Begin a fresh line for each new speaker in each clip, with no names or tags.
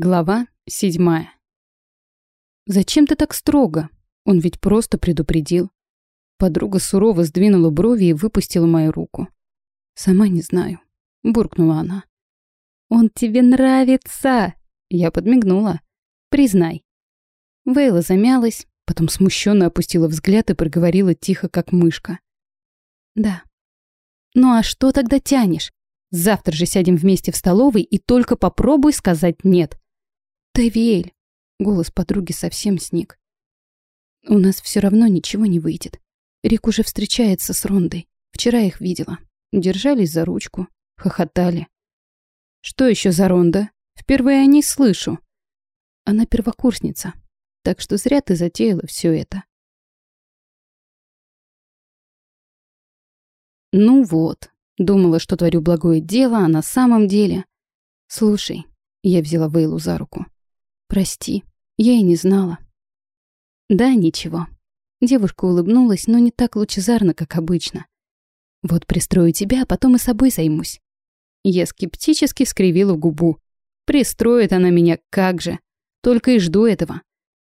Глава седьмая. «Зачем ты так строго? Он ведь просто предупредил». Подруга сурово сдвинула брови и выпустила мою руку. «Сама не знаю», — буркнула она. «Он тебе нравится!» Я подмигнула. «Признай». Вейла замялась, потом смущенно опустила взгляд и проговорила тихо, как мышка. «Да». «Ну а что тогда тянешь? Завтра же сядем вместе в столовой и только попробуй сказать «нет». «Тавиэль!» Голос подруги совсем сник. «У нас все равно ничего не выйдет. Рик уже встречается с Рондой. Вчера их видела. Держались за ручку, хохотали. Что еще за Ронда? Впервые о ней слышу. Она первокурсница, так что зря ты затеяла все это. Ну вот, думала, что творю благое дело, а на самом деле... Слушай, я взяла Вейлу за руку. Прости, я и не знала. Да, ничего. Девушка улыбнулась, но не так лучезарно, как обычно. Вот пристрою тебя, а потом и собой займусь. Я скептически скривила губу. Пристроит она меня, как же. Только и жду этого.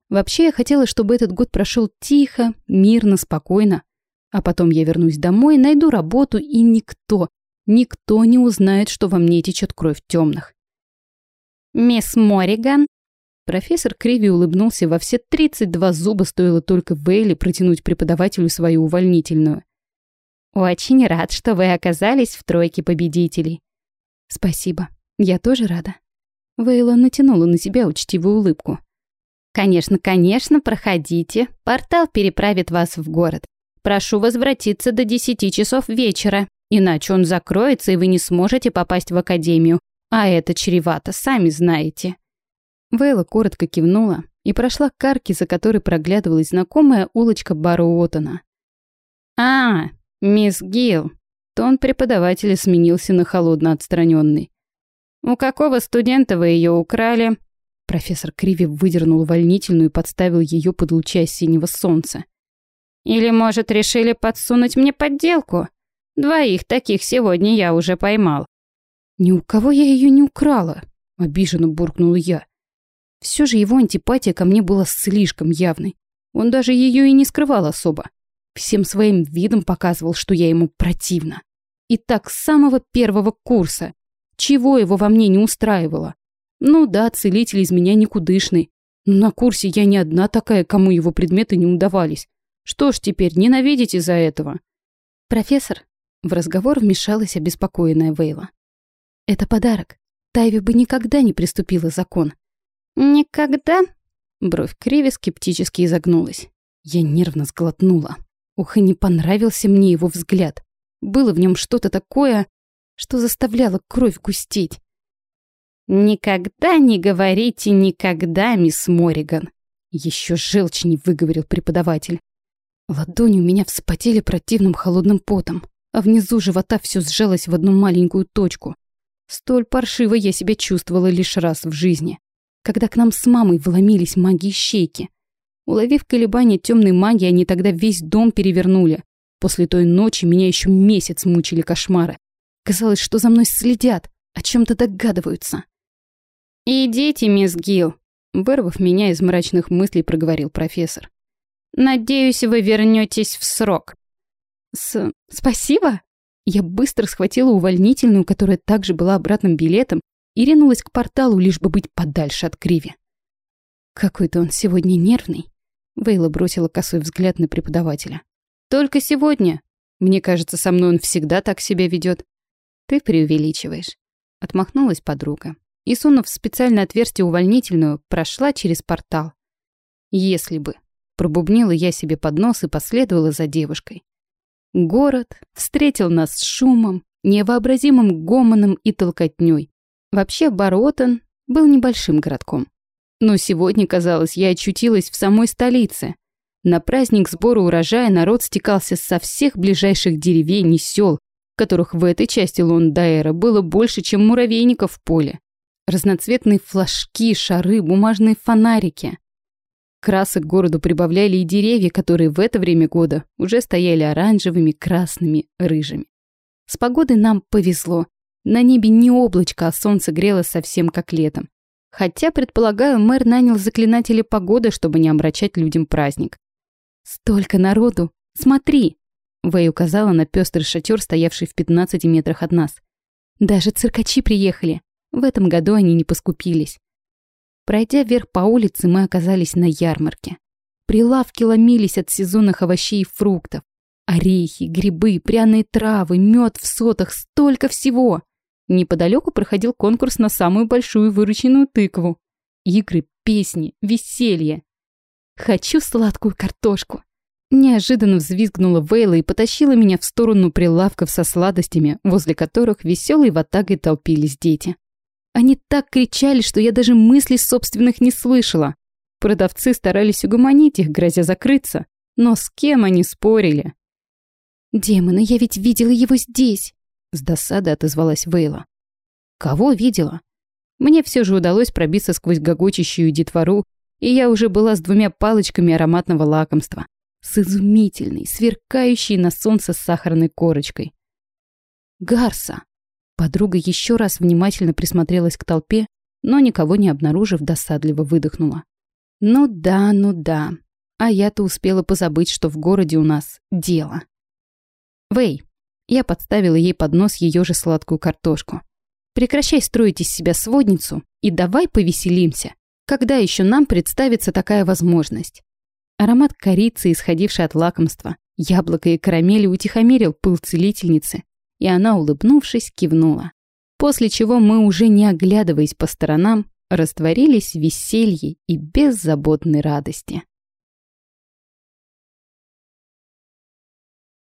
Вообще, я хотела, чтобы этот год прошел тихо, мирно, спокойно. А потом я вернусь домой, найду работу, и никто, никто не узнает, что во мне течет кровь темных.
«Мисс Морриган?»
Профессор Криви улыбнулся во все 32 зуба, стоило только Вейли протянуть преподавателю свою увольнительную.
«Очень рад, что вы оказались в тройке победителей».
«Спасибо. Я тоже рада». Вейла натянула на себя учтивую улыбку.
«Конечно, конечно, проходите. Портал переправит вас в город. Прошу возвратиться до 10 часов вечера, иначе он закроется, и вы не сможете попасть в академию. А это чревато, сами знаете».
Вейла коротко кивнула и прошла к арке, за которой проглядывалась знакомая улочка бара Уотона.
«А, мисс Гилл!» Тон преподавателя сменился на холодно отстраненный. «У какого студента вы ее украли?»
Профессор Криви выдернул увольнительную и подставил ее под луча синего солнца.
«Или, может, решили подсунуть мне подделку? Двоих таких сегодня я уже поймал».
«Ни у кого я ее не украла», — обиженно буркнула я. Все же его антипатия ко мне была слишком явной. Он даже ее и не скрывал особо. Всем своим видом показывал, что я ему противна. И так с самого первого курса. Чего его во мне не устраивало? Ну да, целитель из меня никудышный. Но на курсе я не одна такая, кому его предметы не удавались. Что ж теперь, ненавидеть из-за этого? Профессор, в разговор вмешалась обеспокоенная Вейла. Это подарок. Тайви бы никогда не приступила закон.
«Никогда?»
Бровь Криви скептически изогнулась. Я нервно сглотнула. Ух, и не понравился мне его взгляд. Было в нем что-то такое, что заставляло кровь густеть.
«Никогда не говорите никогда, мисс Мориган!»
Еще желчней выговорил преподаватель. Ладони у меня вспотели противным холодным потом, а внизу живота все сжалось в одну маленькую точку. Столь паршиво я себя чувствовала лишь раз в жизни когда к нам с мамой вломились маги-щейки. Уловив колебания темной магии, они тогда весь дом перевернули. После той ночи меня еще месяц мучили кошмары. Казалось, что за мной следят, о чем-то догадываются.
«Идите, мисс Гилл», — вырвав меня из мрачных мыслей, проговорил профессор. «Надеюсь, вы вернетесь в срок».
«С... спасибо?» Я быстро схватила увольнительную, которая также была обратным билетом, и ринулась к порталу, лишь бы быть подальше от Криви. Какой-то он сегодня нервный. Вейла бросила косой взгляд на преподавателя. Только сегодня. Мне кажется, со мной он всегда так себя ведет. Ты преувеличиваешь. Отмахнулась подруга и, сунув в специальное отверстие увольнительную, прошла через портал. Если бы. Пробубнила я себе под нос и последовала за девушкой. Город встретил нас с шумом, невообразимым гомоном и толкотнёй. Вообще, Баротон был небольшим городком. Но сегодня, казалось, я очутилась в самой столице. На праздник сбора урожая народ стекался со всех ближайших деревень и сел, которых в этой части Лондаэра было больше, чем муравейников в поле. Разноцветные флажки, шары, бумажные фонарики. Красок городу прибавляли и деревья, которые в это время года уже стояли оранжевыми, красными, рыжими. С погодой нам повезло. На небе не облачко, а солнце грело совсем как летом. Хотя, предполагаю, мэр нанял заклинателя погоды, чтобы не омрачать людям праздник. «Столько народу! Смотри!» Вэй указала на пестрый шатер, стоявший в 15 метрах от нас. «Даже циркачи приехали. В этом году они не поскупились». Пройдя вверх по улице, мы оказались на ярмарке. Прилавки ломились от сезонных овощей и фруктов. Орехи, грибы, пряные травы, мед в сотах, столько всего. Неподалеку проходил конкурс на самую большую вырученную тыкву. Игры, песни, веселье. Хочу сладкую картошку. Неожиданно взвизгнула Вейла и потащила меня в сторону прилавков со сладостями, возле которых веселой ватагой толпились дети. Они так кричали, что я даже мыслей собственных не слышала. Продавцы старались угомонить их, грозя закрыться. Но с кем они спорили? «Демоны, я ведь видела его здесь!» С досады отозвалась Вейла. «Кого видела?» Мне все же удалось пробиться сквозь гогочащую детвору, и я уже была с двумя палочками ароматного лакомства. С изумительной, сверкающей на солнце сахарной корочкой. «Гарса!» Подруга еще раз внимательно присмотрелась к толпе, но никого не обнаружив, досадливо выдохнула. «Ну да, ну да. А я-то успела позабыть, что в городе у нас дело». «Вэй!» Я подставила ей под нос ее же сладкую картошку. «Прекращай строить из себя сводницу и давай повеселимся. Когда еще нам представится такая возможность?» Аромат корицы, исходивший от лакомства, яблоко и карамели утихомирил пыл целительницы, и она, улыбнувшись, кивнула. После чего мы, уже не оглядываясь по сторонам, растворились в веселье и беззаботной радости.